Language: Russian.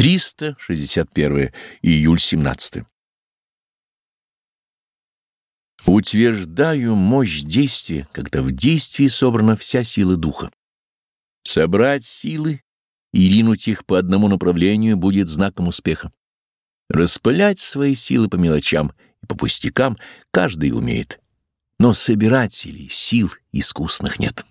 361 июль 17 Утверждаю мощь действия, когда в действии собрана вся сила духа. Собрать силы и ринуть их по одному направлению будет знаком успеха. Распылять свои силы по мелочам и по пустякам каждый умеет, но собирателей сил искусных нет.